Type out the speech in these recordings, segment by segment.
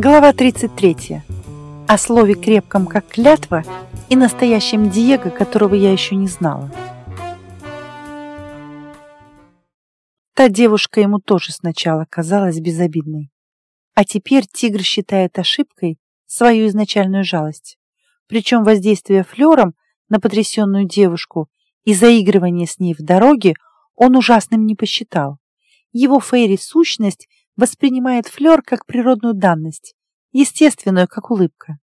Глава 33. О слове крепком, как клятва, и настоящем Диего, которого я еще не знала. Та девушка ему тоже сначала казалась безобидной. А теперь тигр считает ошибкой свою изначальную жалость. Причем воздействие флером на потрясенную девушку и заигрывание с ней в дороге он ужасным не посчитал. Его фейри-сущность воспринимает флер как природную данность, естественную, как улыбка.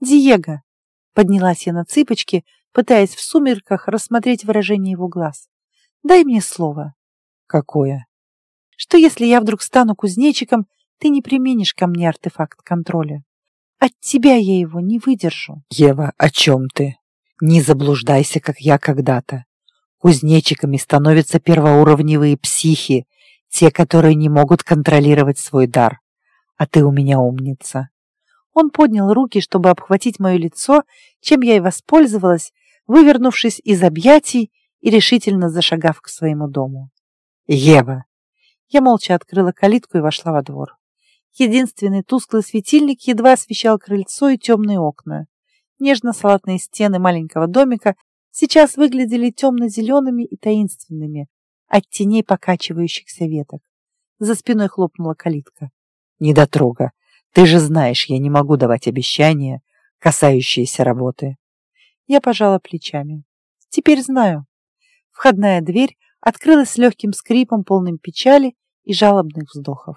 «Диего!» — поднялась я на цыпочки, пытаясь в сумерках рассмотреть выражение его глаз. «Дай мне слово». «Какое?» «Что если я вдруг стану кузнечиком, ты не применишь ко мне артефакт контроля? От тебя я его не выдержу». «Ева, о чем ты? Не заблуждайся, как я когда-то. Кузнечиками становятся первоуровневые психи, те, которые не могут контролировать свой дар. А ты у меня умница. Он поднял руки, чтобы обхватить мое лицо, чем я и воспользовалась, вывернувшись из объятий и решительно зашагав к своему дому. «Ева!» Я молча открыла калитку и вошла во двор. Единственный тусклый светильник едва освещал крыльцо и темные окна. Нежно-салатные стены маленького домика сейчас выглядели темно-зелеными и таинственными, от теней покачивающихся веток. За спиной хлопнула калитка. «Недотрога, ты же знаешь, я не могу давать обещания, касающиеся работы». Я пожала плечами. «Теперь знаю». Входная дверь открылась с легким скрипом, полным печали и жалобных вздохов.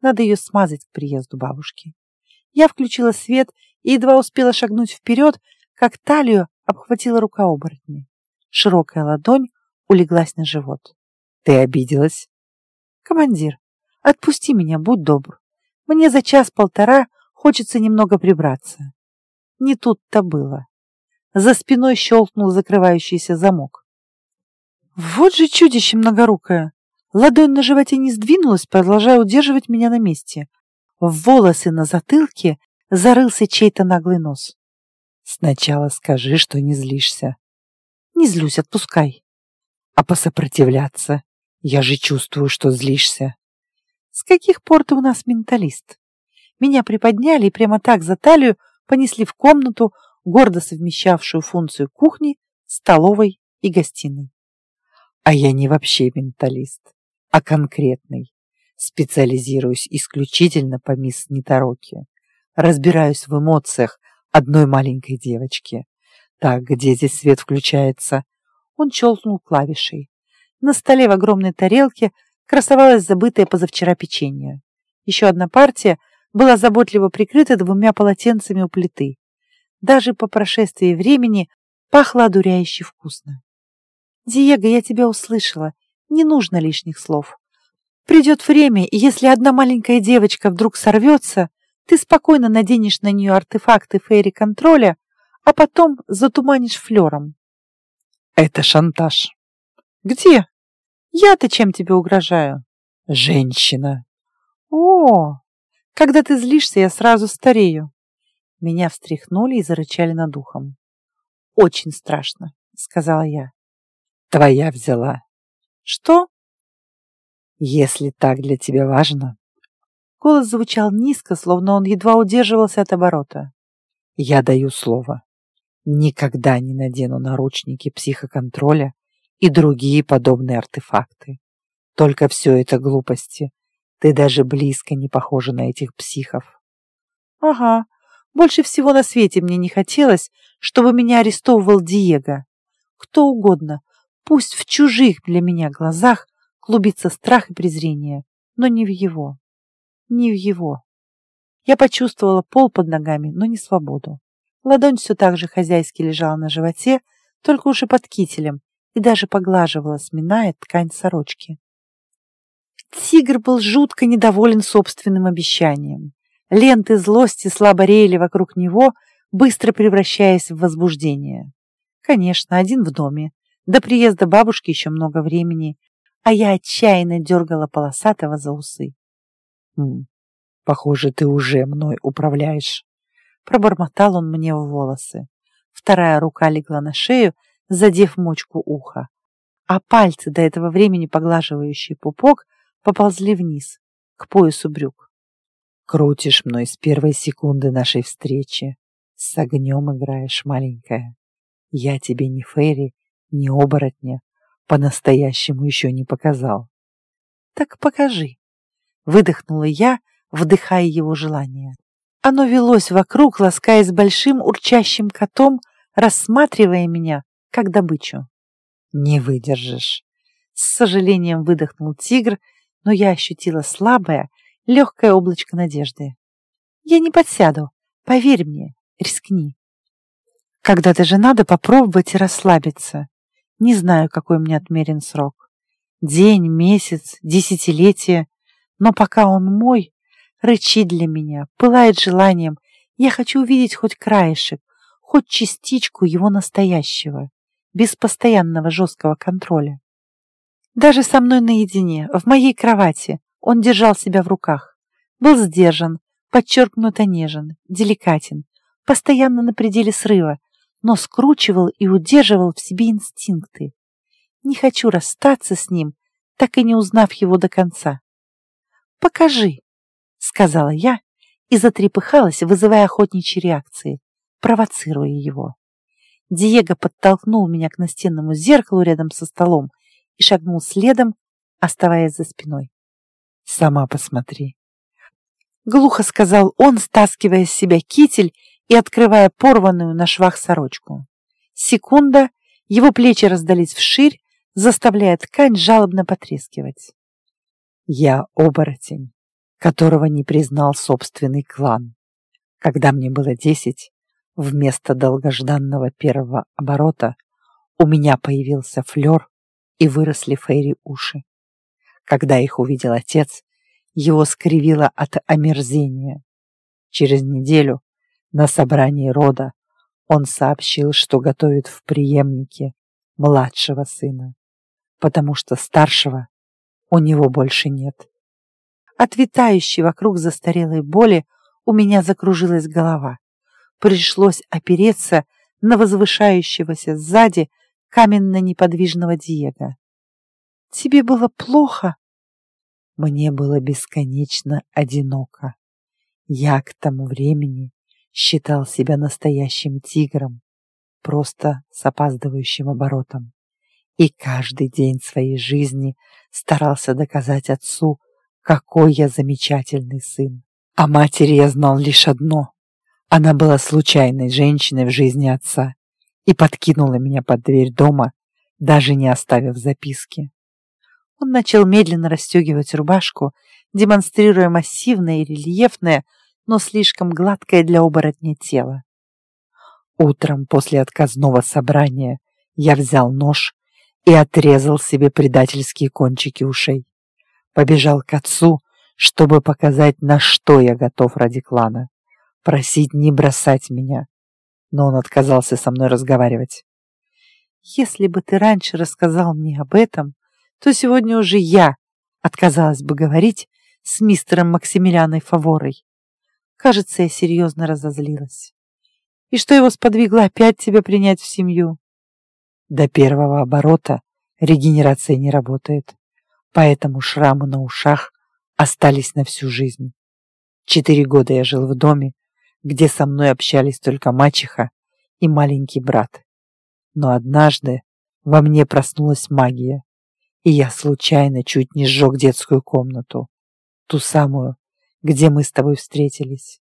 Надо ее смазать к приезду бабушки. Я включила свет и едва успела шагнуть вперед, как талию обхватила рука оборотня. Широкая ладонь улеглась на живот. Ты обиделась? Командир, отпусти меня, будь добр. Мне за час-полтора хочется немного прибраться. Не тут-то было. За спиной щелкнул закрывающийся замок. Вот же чудище многорукое! Ладонь на животе не сдвинулась, продолжая удерживать меня на месте. В волосы на затылке зарылся чей-то наглый нос. Сначала скажи, что не злишься. Не злюсь, отпускай. А посопротивляться? Я же чувствую, что злишься. С каких пор ты у нас менталист? Меня приподняли и прямо так за талию понесли в комнату, гордо совмещавшую функцию кухни, столовой и гостиной. А я не вообще менталист, а конкретный. Специализируюсь исключительно по мисс Нетороке. Разбираюсь в эмоциях одной маленькой девочки. Так, где здесь свет включается? Он щелкнул клавишей. На столе в огромной тарелке красовалось забытое позавчера печенье. Еще одна партия была заботливо прикрыта двумя полотенцами у плиты. Даже по прошествии времени пахло одуряюще вкусно. «Диего, я тебя услышала. Не нужно лишних слов. Придет время, и если одна маленькая девочка вдруг сорвется, ты спокойно наденешь на нее артефакты фейри-контроля, а потом затуманишь флером». «Это шантаж». «Где?» Я-то чем тебе угрожаю? Женщина. О, когда ты злишься, я сразу старею. Меня встряхнули и зарычали над ухом. Очень страшно, сказала я. Твоя взяла. Что? Если так для тебя важно. Голос звучал низко, словно он едва удерживался от оборота. Я даю слово. Никогда не надену наручники психоконтроля и другие подобные артефакты. Только все это глупости. Ты даже близко не похожа на этих психов. Ага, больше всего на свете мне не хотелось, чтобы меня арестовывал Диего. Кто угодно, пусть в чужих для меня глазах клубится страх и презрение, но не в его. Не в его. Я почувствовала пол под ногами, но не свободу. Ладонь все так же хозяйски лежала на животе, только уже под кителем, и даже поглаживала, сминая ткань сорочки. Тигр был жутко недоволен собственным обещанием. Ленты злости слабо реяли вокруг него, быстро превращаясь в возбуждение. Конечно, один в доме. До приезда бабушки еще много времени, а я отчаянно дергала полосатого за усы. «Хм, похоже, ты уже мной управляешь», — пробормотал он мне в волосы. Вторая рука легла на шею, задев мочку уха, а пальцы, до этого времени поглаживающие пупок, поползли вниз, к поясу брюк. Крутишь мной с первой секунды нашей встречи. С огнем играешь, маленькая. Я тебе ни Ферри, ни оборотня по-настоящему еще не показал. Так покажи. Выдохнула я, вдыхая его желание. Оно велось вокруг, ласкаясь большим урчащим котом, рассматривая меня как добычу. Не выдержишь. С сожалением выдохнул тигр, но я ощутила слабое, легкое облачко надежды. Я не подсяду, поверь мне, рискни. Когда-то же надо попробовать и расслабиться. Не знаю, какой мне отмерен срок. День, месяц, десятилетие. Но пока он мой, рычит для меня, пылает желанием. Я хочу увидеть хоть краешек, хоть частичку его настоящего, без постоянного жесткого контроля. Даже со мной наедине, в моей кровати, он держал себя в руках. Был сдержан, подчеркнуто нежен, деликатен, постоянно на пределе срыва, но скручивал и удерживал в себе инстинкты. Не хочу расстаться с ним, так и не узнав его до конца. «Покажи», — сказала я и затрепыхалась, вызывая охотничьи реакции, провоцируя его. Диего подтолкнул меня к настенному зеркалу рядом со столом и шагнул следом, оставаясь за спиной. «Сама посмотри», — глухо сказал он, стаскивая с себя китель и открывая порванную на швах сорочку. Секунда, его плечи раздались вширь, заставляя ткань жалобно потрескивать. Я оборотень, которого не признал собственный клан. Когда мне было десять, вместо долгожданного первого оборота у меня появился флер и выросли фейри уши. Когда их увидел отец, его скривило от омерзения. Через неделю на собрании рода он сообщил, что готовит в преемнике младшего сына, потому что старшего у него больше нет. От витающей вокруг застарелой боли у меня закружилась голова. Пришлось опереться на возвышающегося сзади каменно-неподвижного Диего. «Тебе было плохо?» Мне было бесконечно одиноко. Я к тому времени считал себя настоящим тигром, просто с опаздывающим оборотом. И каждый день своей жизни старался доказать отцу, какой я замечательный сын. О матери я знал лишь одно. Она была случайной женщиной в жизни отца и подкинула меня под дверь дома, даже не оставив записки. Он начал медленно расстегивать рубашку, демонстрируя массивное и рельефное, но слишком гладкое для оборотня тело. Утром после отказного собрания я взял нож и отрезал себе предательские кончики ушей. Побежал к отцу, чтобы показать, на что я готов ради клана. Просить не бросать меня. Но он отказался со мной разговаривать. «Если бы ты раньше рассказал мне об этом, то сегодня уже я отказалась бы говорить с мистером Максимилианой Фаворой. Кажется, я серьезно разозлилась. И что его сподвигло опять тебя принять в семью? До первого оборота регенерация не работает, поэтому шрамы на ушах остались на всю жизнь. Четыре года я жил в доме, где со мной общались только мачеха и маленький брат. Но однажды во мне проснулась магия, и я случайно чуть не сжег детскую комнату, ту самую, где мы с тобой встретились.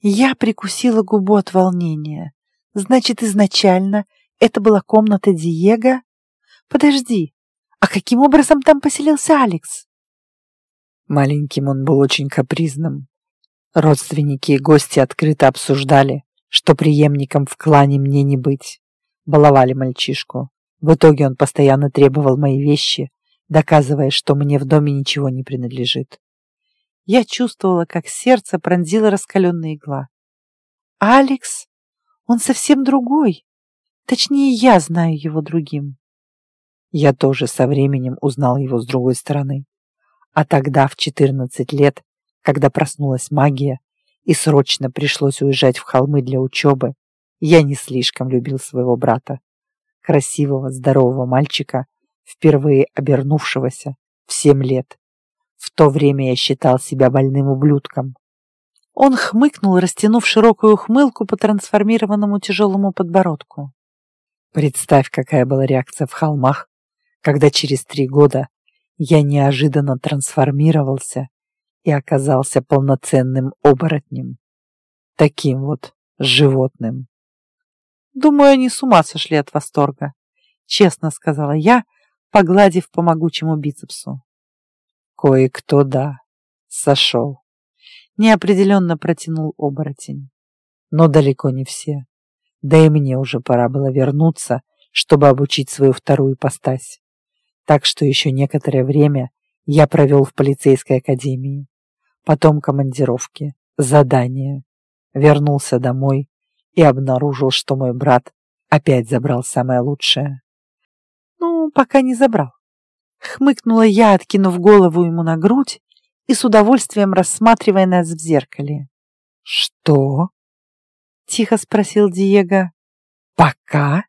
Я прикусила губу от волнения. Значит, изначально это была комната Диего? Подожди, а каким образом там поселился Алекс? Маленьким он был очень капризным. Родственники и гости открыто обсуждали, что преемником в клане мне не быть. Баловали мальчишку. В итоге он постоянно требовал мои вещи, доказывая, что мне в доме ничего не принадлежит. Я чувствовала, как сердце пронзило раскаленная игла. «Алекс? Он совсем другой. Точнее, я знаю его другим». Я тоже со временем узнал его с другой стороны. А тогда, в 14 лет, когда проснулась магия и срочно пришлось уезжать в холмы для учебы, я не слишком любил своего брата, красивого, здорового мальчика, впервые обернувшегося в семь лет. В то время я считал себя больным ублюдком. Он хмыкнул, растянув широкую ухмылку по трансформированному тяжелому подбородку. Представь, какая была реакция в холмах, когда через три года я неожиданно трансформировался и оказался полноценным оборотнем. Таким вот животным. Думаю, они с ума сошли от восторга, честно сказала я, погладив по могучему бицепсу. Кое-кто, да, сошел. Неопределенно протянул оборотень. Но далеко не все. Да и мне уже пора было вернуться, чтобы обучить свою вторую постась. Так что еще некоторое время я провел в полицейской академии. Потом командировки, задания. Вернулся домой и обнаружил, что мой брат опять забрал самое лучшее. Ну, пока не забрал. Хмыкнула я, откинув голову ему на грудь и с удовольствием рассматривая нас в зеркале. «Что?» — тихо спросил Диего. «Пока?»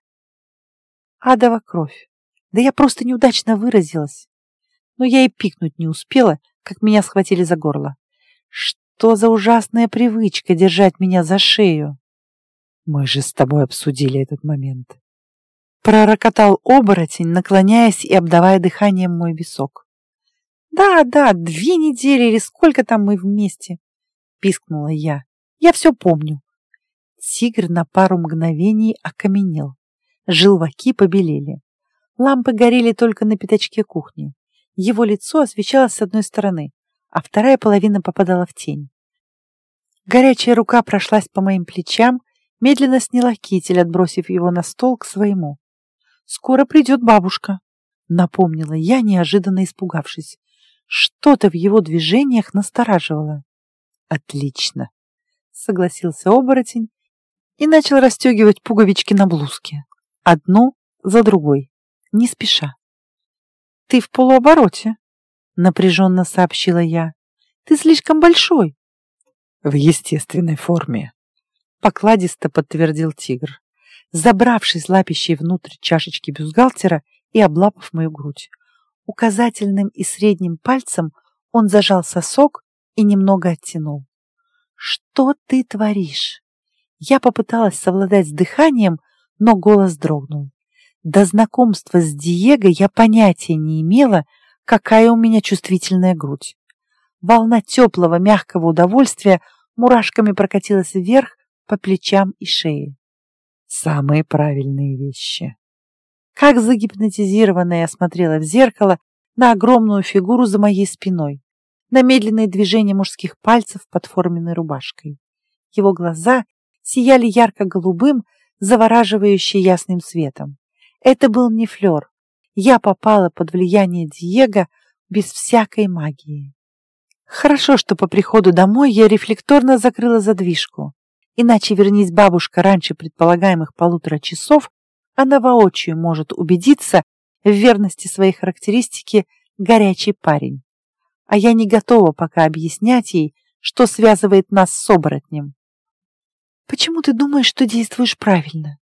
Адова кровь. Да я просто неудачно выразилась. Но я и пикнуть не успела, как меня схватили за горло. Что за ужасная привычка держать меня за шею? Мы же с тобой обсудили этот момент. Пророкотал оборотень, наклоняясь и обдавая дыханием мой висок. «Да, да, две недели или сколько там мы вместе!» — пискнула я. «Я все помню». Тигр на пару мгновений окаменел. Желваки побелели. Лампы горели только на пятачке кухни. Его лицо освещалось с одной стороны, а вторая половина попадала в тень. Горячая рука прошлась по моим плечам, медленно сняла китель, отбросив его на стол к своему. «Скоро придет бабушка», — напомнила я, неожиданно испугавшись. Что-то в его движениях настораживало. «Отлично», — согласился оборотень и начал расстегивать пуговички на блузке. Одну за другой, не спеша. «Ты в полуобороте», — напряженно сообщила я. «Ты слишком большой». «В естественной форме», — покладисто подтвердил тигр, забравшись лапищей внутрь чашечки бюстгальтера и облапав мою грудь. Указательным и средним пальцем он зажал сосок и немного оттянул. «Что ты творишь?» Я попыталась совладать с дыханием, но голос дрогнул. До знакомства с Диего я понятия не имела, какая у меня чувствительная грудь. Волна теплого, мягкого удовольствия мурашками прокатилась вверх по плечам и шее. Самые правильные вещи. Как загипнотизированная я смотрела в зеркало на огромную фигуру за моей спиной, на медленные движения мужских пальцев под форменной рубашкой. Его глаза сияли ярко-голубым, завораживающе ясным светом. Это был не флер. Я попала под влияние Диего без всякой магии. Хорошо, что по приходу домой я рефлекторно закрыла задвижку. Иначе, вернись бабушка раньше предполагаемых полутора часов, она воочию может убедиться в верности своей характеристики «горячий парень». А я не готова пока объяснять ей, что связывает нас с оборотнем. «Почему ты думаешь, что действуешь правильно?»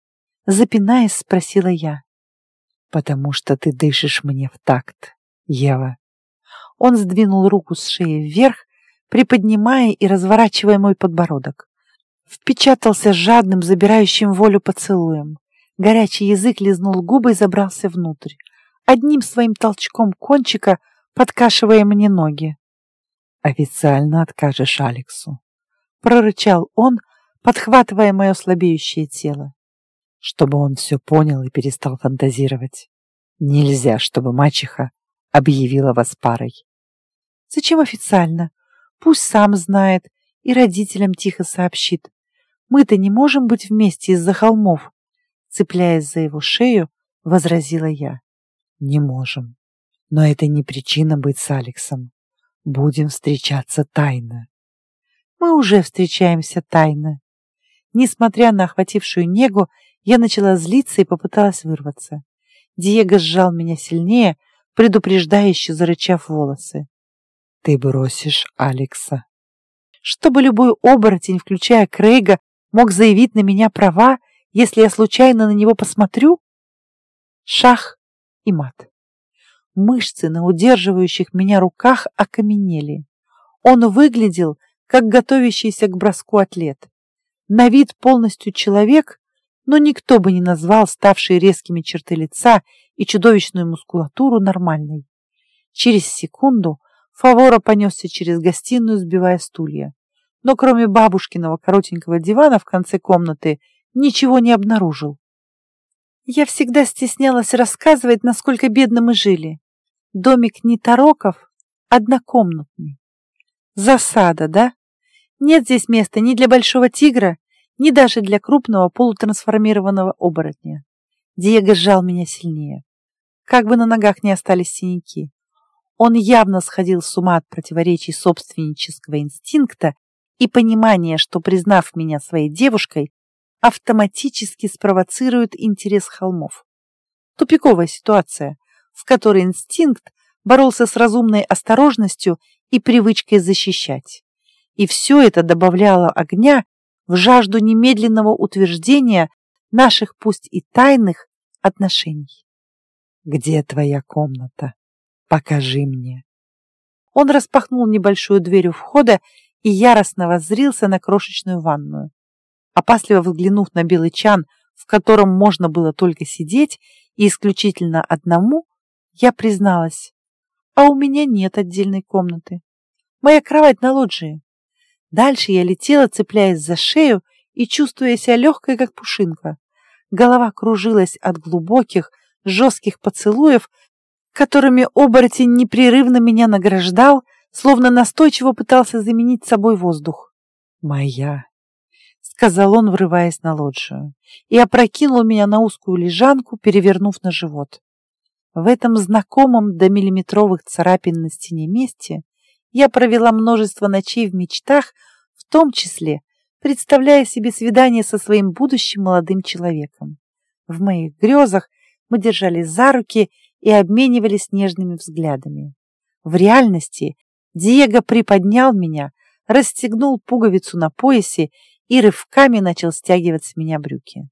Запинаясь, спросила я. «Потому что ты дышишь мне в такт, Ева». Он сдвинул руку с шеи вверх, приподнимая и разворачивая мой подбородок. Впечатался жадным, забирающим волю поцелуем. Горячий язык лизнул губы и забрался внутрь, одним своим толчком кончика подкашивая мне ноги. «Официально откажешь Алексу», — прорычал он, подхватывая мое слабеющее тело. Чтобы он все понял и перестал фантазировать. Нельзя, чтобы мачеха объявила вас парой. Зачем официально? Пусть сам знает и родителям тихо сообщит. Мы-то не можем быть вместе из-за холмов. Цепляясь за его шею, возразила я. Не можем. Но это не причина быть с Алексом. Будем встречаться тайно. Мы уже встречаемся тайно. Несмотря на охватившую негу, я начала злиться и попыталась вырваться. Диего сжал меня сильнее, предупреждающе зарычав волосы. «Ты бросишь Алекса». Чтобы любой оборотень, включая Крейга, мог заявить на меня права, если я случайно на него посмотрю? Шах и мат. Мышцы на удерживающих меня руках окаменели. Он выглядел как готовящийся к броску атлет. На вид полностью человек, но никто бы не назвал ставшие резкими черты лица и чудовищную мускулатуру нормальной. Через секунду Фавора понесся через гостиную, сбивая стулья. Но кроме бабушкиного коротенького дивана в конце комнаты ничего не обнаружил. Я всегда стеснялась рассказывать, насколько бедно мы жили. Домик не Тароков, однокомнатный. Засада, да? Нет здесь места ни для большого тигра, ни даже для крупного полутрансформированного оборотня. Диего сжал меня сильнее. Как бы на ногах не остались синяки. Он явно сходил с ума от противоречий собственнического инстинкта и понимания, что, признав меня своей девушкой, автоматически спровоцирует интерес холмов. Тупиковая ситуация, в которой инстинкт боролся с разумной осторожностью и привычкой защищать. И все это добавляло огня в жажду немедленного утверждения наших пусть и тайных отношений. «Где твоя комната? Покажи мне». Он распахнул небольшую дверь у входа и яростно воззрился на крошечную ванную. Опасливо взглянув на белый чан, в котором можно было только сидеть, и исключительно одному, я призналась, а у меня нет отдельной комнаты. Моя кровать на лоджии. Дальше я летела, цепляясь за шею и чувствуя себя легкой, как пушинка. Голова кружилась от глубоких, жестких поцелуев, которыми оборотень непрерывно меня награждал, словно настойчиво пытался заменить собой воздух. «Моя!» — сказал он, врываясь на лоджию, и опрокинул меня на узкую лежанку, перевернув на живот. В этом знакомом до миллиметровых царапин на стене месте я провела множество ночей в мечтах, в том числе представляя себе свидание со своим будущим молодым человеком. В моих грезах мы держались за руки и обменивались нежными взглядами. В реальности Диего приподнял меня, расстегнул пуговицу на поясе и рывками начал стягивать с меня брюки.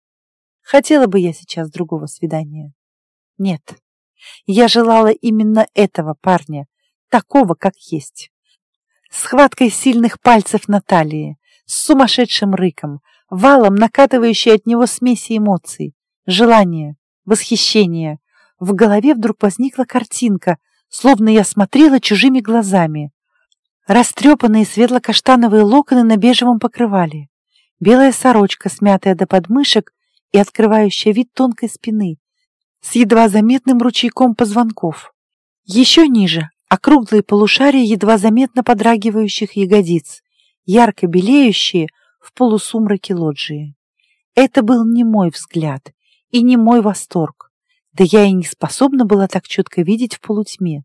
Хотела бы я сейчас другого свидания? Нет, я желала именно этого парня, такого, как есть. Схваткой сильных пальцев на талии, с сумасшедшим рыком, валом, накатывающей от него смеси эмоций, желания, восхищения. В голове вдруг возникла картинка, словно я смотрела чужими глазами. Растрепанные светло-каштановые локоны на бежевом покрывале, белая сорочка, смятая до подмышек и открывающая вид тонкой спины, с едва заметным ручейком позвонков. Еще ниже округлые полушария едва заметно подрагивающих ягодиц, ярко белеющие в полусумраке лоджии. Это был не мой взгляд и не мой восторг. Да я и не способна была так четко видеть в полутьме.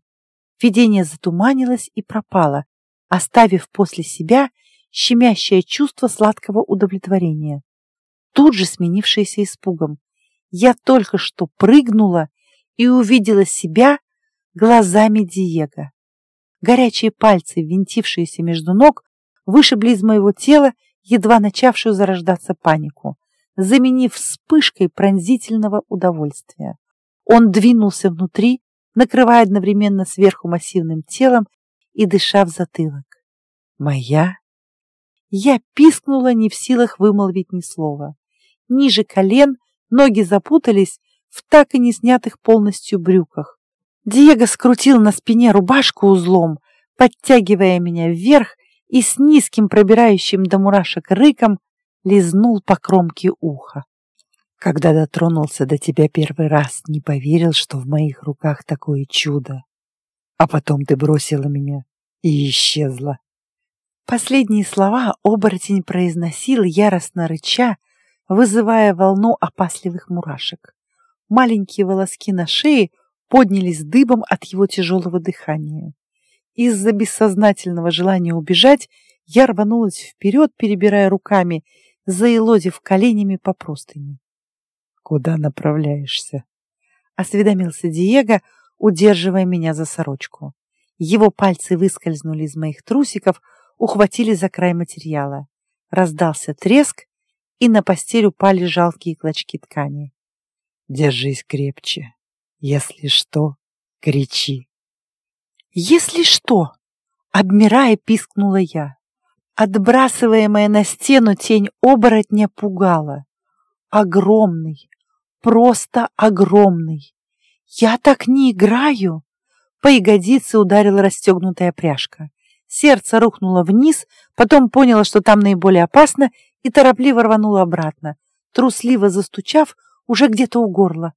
Видение затуманилось и пропало, оставив после себя щемящее чувство сладкого удовлетворения, тут же сменившееся испугом. Я только что прыгнула и увидела себя глазами Диего. Горячие пальцы, винтившиеся между ног, вышибли из моего тела едва начавшую зарождаться панику, заменив вспышкой пронзительного удовольствия. Он двинулся внутри, накрывая одновременно сверху массивным телом и дыша в затылок. «Моя?» Я пискнула, не в силах вымолвить ни слова. Ниже колен Ноги запутались в так и не снятых полностью брюках. Диего скрутил на спине рубашку узлом, подтягивая меня вверх и с низким пробирающим до мурашек рыком лизнул по кромке уха. Когда дотронулся до тебя первый раз, не поверил, что в моих руках такое чудо. А потом ты бросила меня и исчезла. Последние слова оборотень произносил, яростно рыча, вызывая волну опасливых мурашек. Маленькие волоски на шее поднялись дыбом от его тяжелого дыхания. Из-за бессознательного желания убежать я рванулась вперед, перебирая руками, заелозив коленями по простыне. «Куда направляешься?» — осведомился Диего, удерживая меня за сорочку. Его пальцы выскользнули из моих трусиков, ухватили за край материала. Раздался треск, и на постель упали жалкие клочки ткани. Держись крепче. Если что, кричи. Если что, обмирая, пискнула я. Отбрасываемая на стену тень оборотня пугала. Огромный, просто огромный. Я так не играю. По ягодице ударила расстегнутая пряжка. Сердце рухнуло вниз, потом поняло, что там наиболее опасно, и торопливо рвануло обратно, трусливо застучав уже где-то у горла.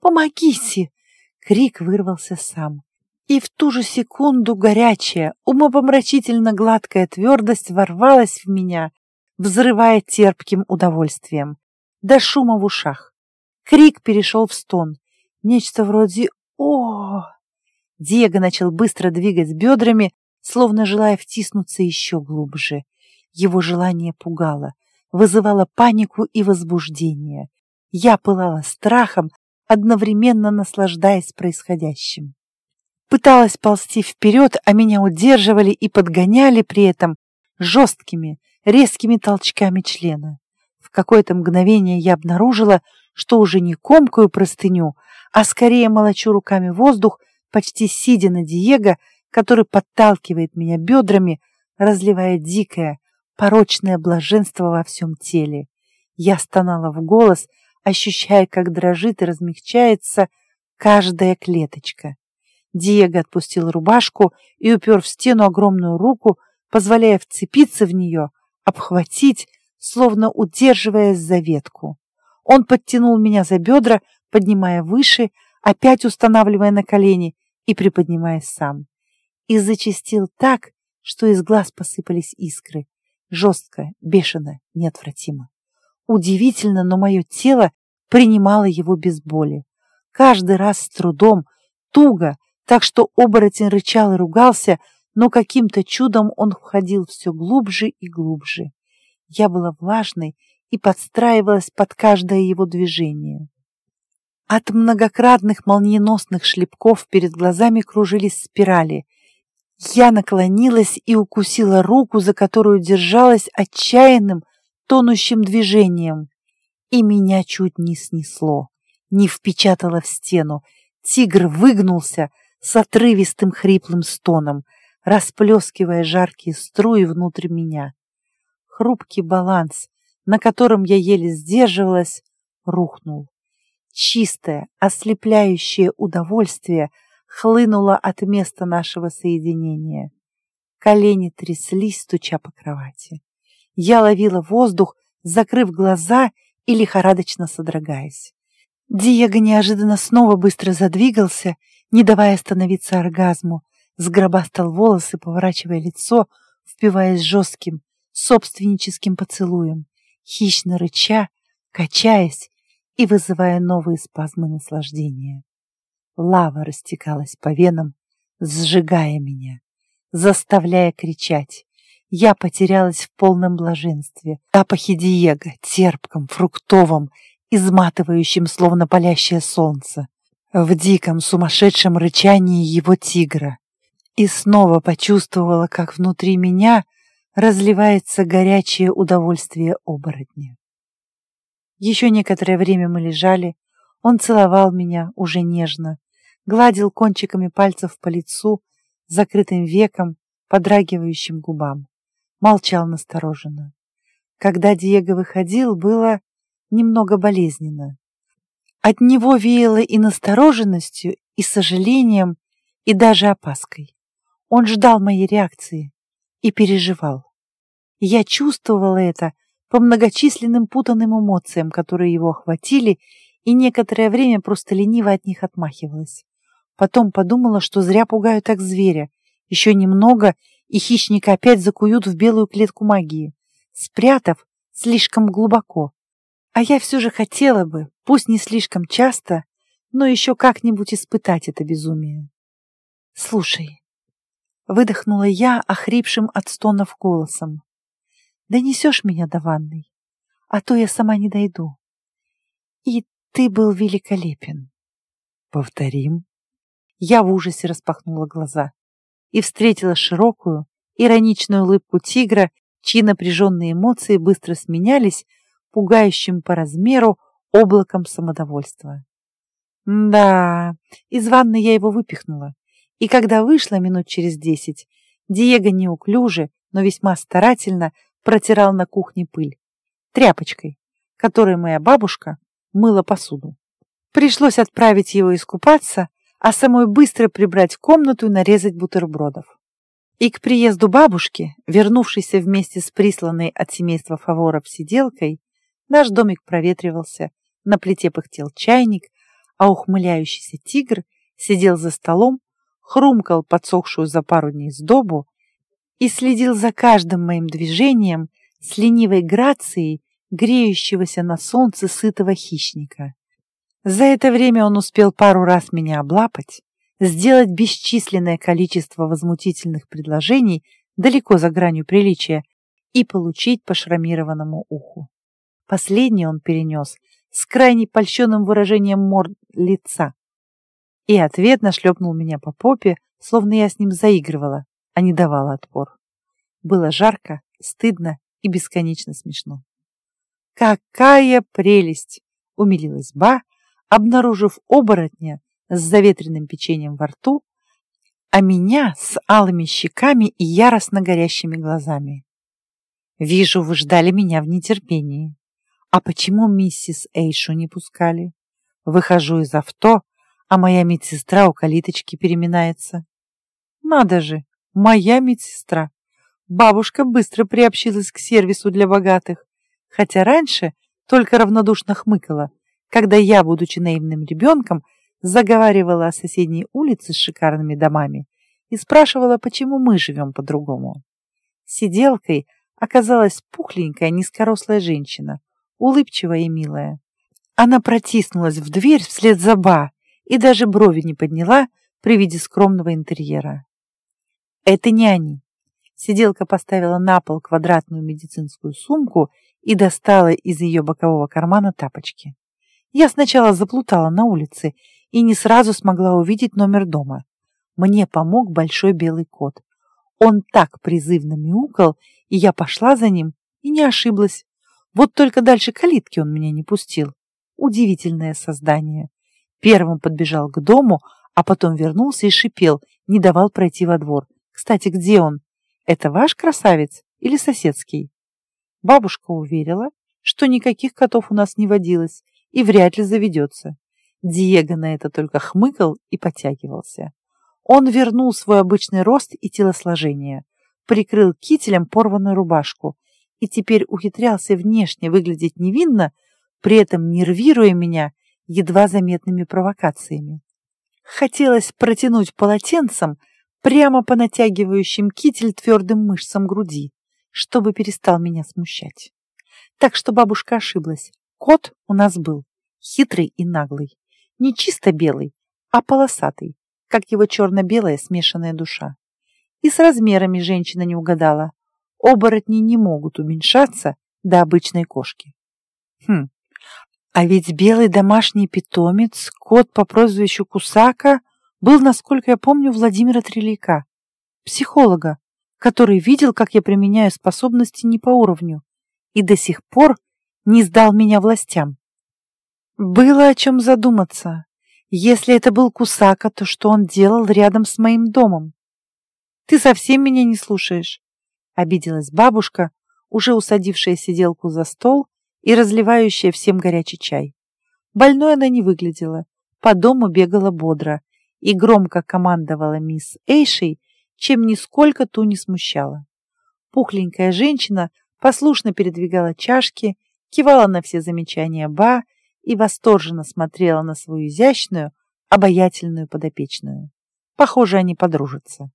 «Помогите!» — крик вырвался сам. И в ту же секунду горячая, умопомрачительно гладкая твердость ворвалась в меня, взрывая терпким удовольствием. До шума в ушах. Крик перешел в стон. Нечто вроде о Диего начал быстро двигать бедрами, словно желая втиснуться еще глубже. Его желание пугало, вызывало панику и возбуждение. Я пылала страхом, одновременно наслаждаясь происходящим. Пыталась ползти вперед, а меня удерживали и подгоняли при этом жесткими, резкими толчками члена. В какое-то мгновение я обнаружила, что уже не комкаю простыню, а скорее молочу руками воздух, почти сидя на Диего, который подталкивает меня бедрами, разливая дикое, порочное блаженство во всем теле. Я стонала в голос, ощущая, как дрожит и размягчается каждая клеточка. Диего отпустил рубашку и упер в стену огромную руку, позволяя вцепиться в нее, обхватить, словно удерживаясь за ветку. Он подтянул меня за бедра, поднимая выше, опять устанавливая на колени и приподнимая сам. И зачастил так, что из глаз посыпались искры. Жестко, бешено, неотвратимо. Удивительно, но мое тело принимало его без боли. Каждый раз с трудом, туго, так что оборотень рычал и ругался, но каким-то чудом он входил все глубже и глубже. Я была влажной и подстраивалась под каждое его движение. От многократных молниеносных шлепков перед глазами кружились спирали. Я наклонилась и укусила руку, за которую держалась отчаянным, тонущим движением. И меня чуть не снесло, не впечатало в стену. Тигр выгнулся, с отрывистым хриплым стоном, расплескивая жаркие струи внутрь меня. Хрупкий баланс, на котором я еле сдерживалась, рухнул. Чистое, ослепляющее удовольствие хлынуло от места нашего соединения. Колени тряслись, стуча по кровати. Я ловила воздух, закрыв глаза и лихорадочно содрогаясь. Диего неожиданно снова быстро задвигался не давая остановиться оргазму, сгробастал волосы, поворачивая лицо, впиваясь жестким, собственническим поцелуем, хищно рыча, качаясь и вызывая новые спазмы наслаждения. Лава растекалась по венам, сжигая меня, заставляя кричать. Я потерялась в полном блаженстве, запахе Диего, терпком, фруктовом, изматывающим, словно палящее солнце. В диком сумасшедшем рычании его тигра. И снова почувствовала, как внутри меня разливается горячее удовольствие оборотня. Еще некоторое время мы лежали, он целовал меня уже нежно, гладил кончиками пальцев по лицу, закрытым веком, подрагивающим губам, молчал настороженно. Когда Диего выходил, было немного болезненно. От него веяло и настороженностью, и сожалением, и даже опаской. Он ждал моей реакции и переживал. Я чувствовала это по многочисленным путанным эмоциям, которые его охватили, и некоторое время просто лениво от них отмахивалась. Потом подумала, что зря пугаю так зверя. Еще немного, и хищника опять закуют в белую клетку магии, спрятав слишком глубоко, а я все же хотела бы, пусть не слишком часто, но еще как-нибудь испытать это безумие. Слушай, выдохнула я охрипшим от стонов голосом. Донесешь меня до ванной, а то я сама не дойду. И ты был великолепен. Повторим. Я в ужасе распахнула глаза и встретила широкую, ироничную улыбку тигра, чьи напряженные эмоции быстро сменялись пугающим по размеру облаком самодовольства. Да, из ванны я его выпихнула, и когда вышла минут через десять, Диего неуклюже, но весьма старательно протирал на кухне пыль тряпочкой, которой моя бабушка мыла посуду. Пришлось отправить его искупаться, а самой быстро прибрать комнату и нарезать бутербродов. И к приезду бабушки, вернувшейся вместе с присланной от семейства фаворов сиделкой, наш домик проветривался, на плите пыхтел чайник, а ухмыляющийся тигр сидел за столом, хрумкал подсохшую за пару дней сдобу и следил за каждым моим движением с ленивой грацией греющегося на солнце сытого хищника. За это время он успел пару раз меня облапать, сделать бесчисленное количество возмутительных предложений далеко за гранью приличия и получить по шрамированному уху. Последний он перенес с крайне польщенным выражением морд лица и ответно шлепнул меня по попе, словно я с ним заигрывала, а не давала отпор. Было жарко, стыдно и бесконечно смешно. «Какая прелесть!» — умилилась Ба, обнаружив оборотня с заветренным печеньем во рту, а меня с алыми щеками и яростно горящими глазами. «Вижу, вы ждали меня в нетерпении. А почему миссис Эйшу не пускали? Выхожу из авто, а моя медсестра у калиточки переминается. Надо же, моя медсестра! Бабушка быстро приобщилась к сервису для богатых, хотя раньше только равнодушно хмыкала, когда я, будучи наивным ребенком, заговаривала о соседней улице с шикарными домами и спрашивала, почему мы живем по-другому. Сиделкой оказалась пухленькая низкорослая женщина, улыбчивая и милая. Она протиснулась в дверь вслед за Ба и даже брови не подняла при виде скромного интерьера. «Это не они». Сиделка поставила на пол квадратную медицинскую сумку и достала из ее бокового кармана тапочки. Я сначала заплутала на улице и не сразу смогла увидеть номер дома. Мне помог большой белый кот. Он так призывно мяукал, и я пошла за ним и не ошиблась. Вот только дальше калитки он меня не пустил. Удивительное создание. Первым подбежал к дому, а потом вернулся и шипел, не давал пройти во двор. Кстати, где он? Это ваш красавец или соседский? Бабушка уверила, что никаких котов у нас не водилось и вряд ли заведется. Диего на это только хмыкал и подтягивался. Он вернул свой обычный рост и телосложение, прикрыл кителем порванную рубашку и теперь ухитрялся внешне выглядеть невинно, при этом нервируя меня едва заметными провокациями. Хотелось протянуть полотенцем прямо по натягивающим китель твердым мышцам груди, чтобы перестал меня смущать. Так что бабушка ошиблась. Кот у нас был хитрый и наглый, не чисто белый, а полосатый, как его черно-белая смешанная душа. И с размерами женщина не угадала. Оборотни не могут уменьшаться до обычной кошки. Хм, а ведь белый домашний питомец, кот по прозвищу Кусака, был, насколько я помню, Владимира Трелика, психолога, который видел, как я применяю способности не по уровню, и до сих пор не сдал меня властям. Было о чем задуматься. Если это был Кусака, то что он делал рядом с моим домом? Ты совсем меня не слушаешь, обиделась бабушка, уже усадившая сиделку за стол и разливающая всем горячий чай. Больной она не выглядела, по дому бегала бодро и громко командовала мисс Эйшей, чем нисколько ту не смущала. Пухленькая женщина послушно передвигала чашки, кивала на все замечания Ба и восторженно смотрела на свою изящную, обаятельную подопечную. Похоже, они подружатся.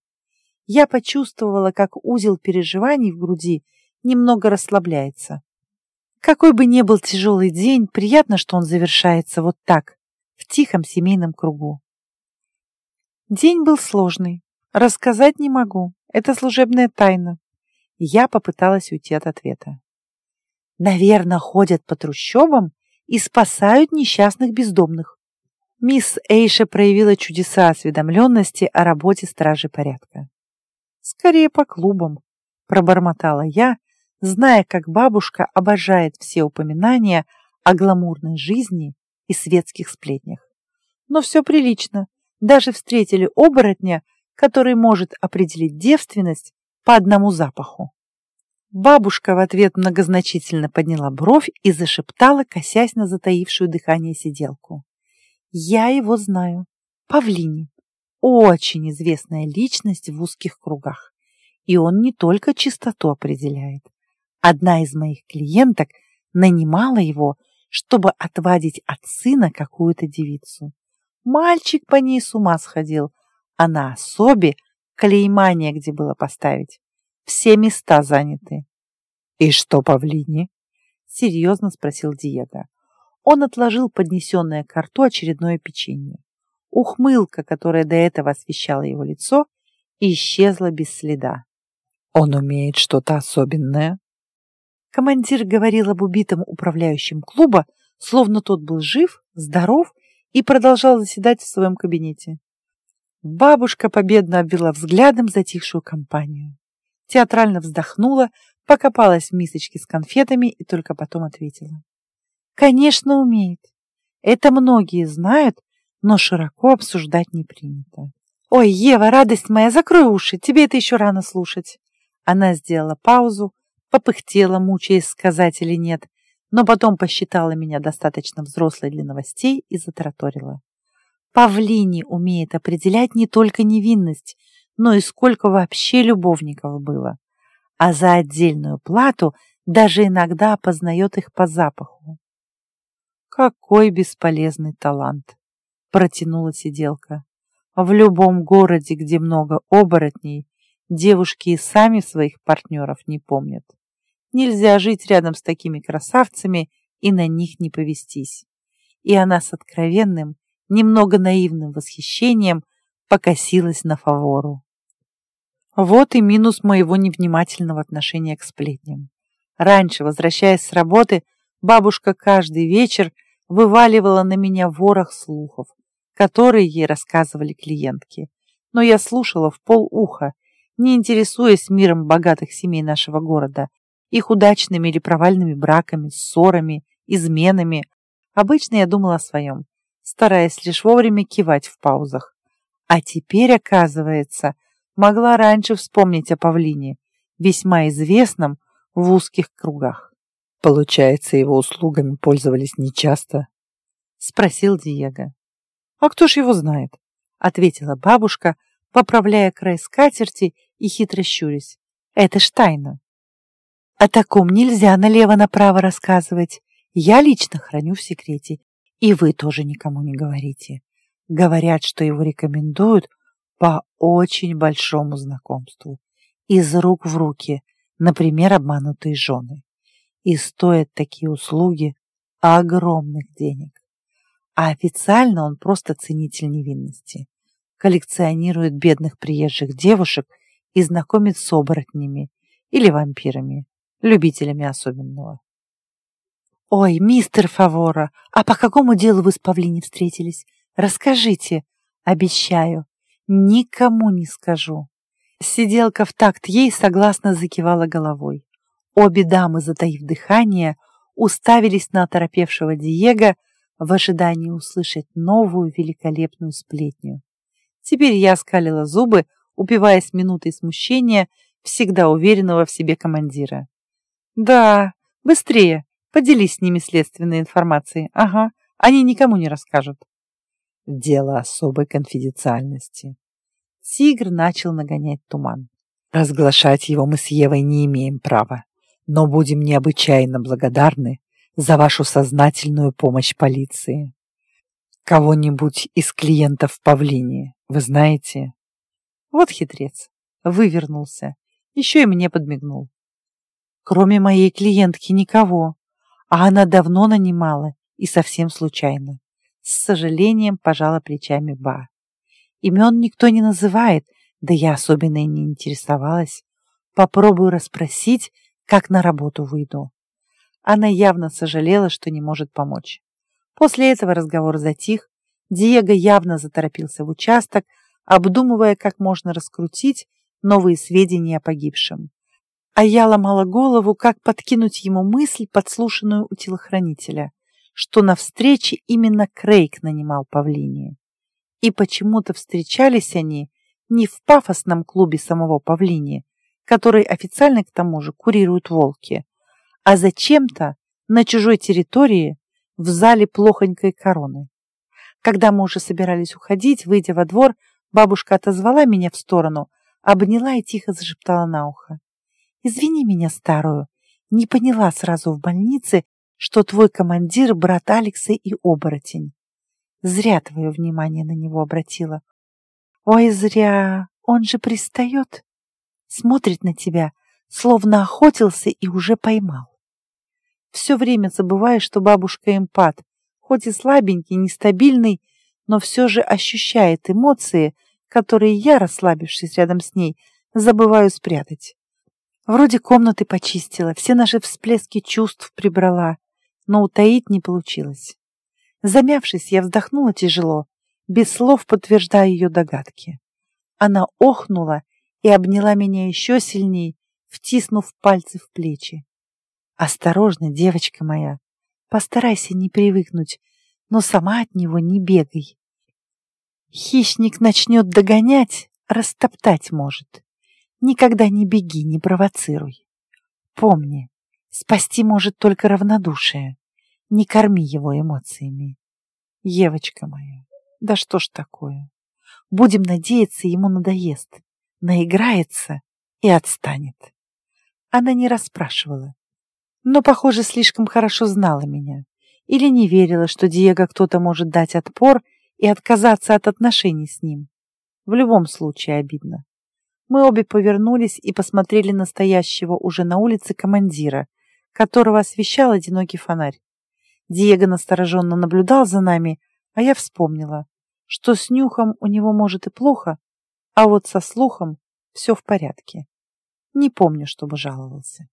Я почувствовала, как узел переживаний в груди немного расслабляется. Какой бы ни был тяжелый день, приятно, что он завершается вот так, в тихом семейном кругу. День был сложный. Рассказать не могу. Это служебная тайна. Я попыталась уйти от ответа. Наверное, ходят по трущобам и спасают несчастных бездомных. Мисс Эйша проявила чудеса осведомленности о работе стражи порядка. Скорее по клубам, пробормотала я, зная, как бабушка обожает все упоминания о гламурной жизни и светских сплетнях. Но все прилично. Даже встретили оборотня, который может определить девственность по одному запаху. Бабушка в ответ многозначительно подняла бровь и зашептала, косясь на затаившую дыхание сиделку. «Я его знаю. Павлини. Очень известная личность в узких кругах. И он не только чистоту определяет. Одна из моих клиенток нанимала его, чтобы отвадить от сына какую-то девицу. Мальчик по ней с ума сходил, а на особе клейма негде было поставить. Все места заняты. «И что, Павлини?» — серьезно спросил Диего. Он отложил поднесенное к рту очередное печенье. Ухмылка, которая до этого освещала его лицо, исчезла без следа. «Он умеет что-то особенное?» Командир говорил об убитом управляющем клуба, словно тот был жив, здоров и продолжал заседать в своем кабинете. Бабушка победно обвела взглядом затихшую компанию. Театрально вздохнула, покопалась в мисочке с конфетами и только потом ответила. Конечно, умеет. Это многие знают, но широко обсуждать не принято. Ой, Ева, радость моя, закрой уши, тебе это еще рано слушать. Она сделала паузу, попыхтела, мучаясь сказать или нет, но потом посчитала меня достаточно взрослой для новостей и затараторила. Павлини умеет определять не только невинность, но и сколько вообще любовников было. А за отдельную плату даже иногда опознает их по запаху. Какой бесполезный талант, протянула сиделка. В любом городе, где много оборотней, девушки и сами своих партнеров не помнят. Нельзя жить рядом с такими красавцами и на них не повестись. И она с откровенным, немного наивным восхищением покосилась на Фавору. Вот и минус моего невнимательного отношения к сплетням. Раньше, возвращаясь с работы, бабушка каждый вечер вываливала на меня ворох слухов, которые ей рассказывали клиентки. Но я слушала в полуха, не интересуясь миром богатых семей нашего города, их удачными или провальными браками, ссорами, изменами. Обычно я думала о своем стараясь лишь вовремя кивать в паузах. А теперь, оказывается, могла раньше вспомнить о павлине, весьма известном в узких кругах. Получается, его услугами пользовались нечасто? Спросил Диего. А кто ж его знает? Ответила бабушка, поправляя край скатерти и хитро щурясь. Это ж тайна. О таком нельзя налево-направо рассказывать. Я лично храню в секрете и вы тоже никому не говорите. Говорят, что его рекомендуют по очень большому знакомству. Из рук в руки, например, обманутые жены. И стоят такие услуги огромных денег. А официально он просто ценитель невинности. Коллекционирует бедных приезжих девушек и знакомит с оборотнями или вампирами, любителями особенного. «Ой, мистер Фавора, а по какому делу вы с Павлини встретились? Расскажите. Обещаю, никому не скажу». Сиделка в такт ей согласно закивала головой. Обе дамы, затаив дыхание, уставились на оторопевшего Диего в ожидании услышать новую великолепную сплетню. Теперь я скалила зубы, упиваясь минутой смущения всегда уверенного в себе командира. «Да, быстрее, Поделись с ними следственной информацией. Ага, они никому не расскажут. Дело особой конфиденциальности. Тигр начал нагонять туман. Разглашать его мы с Евой не имеем права, но будем необычайно благодарны за вашу сознательную помощь полиции. Кого-нибудь из клиентов Павлини, вы знаете? Вот хитрец. Вывернулся. Еще и мне подмигнул. Кроме моей клиентки никого. А она давно нанимала и совсем случайно. С сожалением пожала плечами Ба. Имен никто не называет, да я особенно и не интересовалась. Попробую расспросить, как на работу выйду. Она явно сожалела, что не может помочь. После этого разговор затих. Диего явно заторопился в участок, обдумывая, как можно раскрутить новые сведения о погибшем а я ломала голову, как подкинуть ему мысль, подслушанную у телохранителя, что на встрече именно Крейг нанимал Павлини. И почему-то встречались они не в пафосном клубе самого Павлини, который официально к тому же курируют волки, а зачем-то на чужой территории в зале плохонькой короны. Когда мы уже собирались уходить, выйдя во двор, бабушка отозвала меня в сторону, обняла и тихо зашептала на ухо. «Извини меня, старую, не поняла сразу в больнице, что твой командир — брат Алекса и оборотень. Зря твое внимание на него обратила. Ой, зря, он же пристает. Смотрит на тебя, словно охотился и уже поймал. Все время забывая, что бабушка эмпат, хоть и слабенький, нестабильный, но все же ощущает эмоции, которые я, расслабившись рядом с ней, забываю спрятать. Вроде комнаты почистила, все наши всплески чувств прибрала, но утаить не получилось. Замявшись, я вздохнула тяжело, без слов подтверждая ее догадки. Она охнула и обняла меня еще сильней, втиснув пальцы в плечи. «Осторожно, девочка моя, постарайся не привыкнуть, но сама от него не бегай. Хищник начнет догонять, растоптать может. Никогда не беги, не провоцируй. Помни, спасти может только равнодушие. Не корми его эмоциями. Евочка моя, да что ж такое? Будем надеяться, ему надоест, наиграется и отстанет. Она не расспрашивала, но, похоже, слишком хорошо знала меня или не верила, что Диего кто-то может дать отпор и отказаться от отношений с ним. В любом случае обидно. Мы обе повернулись и посмотрели на стоящего уже на улице командира, которого освещал одинокий фонарь. Диего настороженно наблюдал за нами, а я вспомнила, что с нюхом у него может и плохо, а вот со слухом все в порядке. Не помню, чтобы жаловался.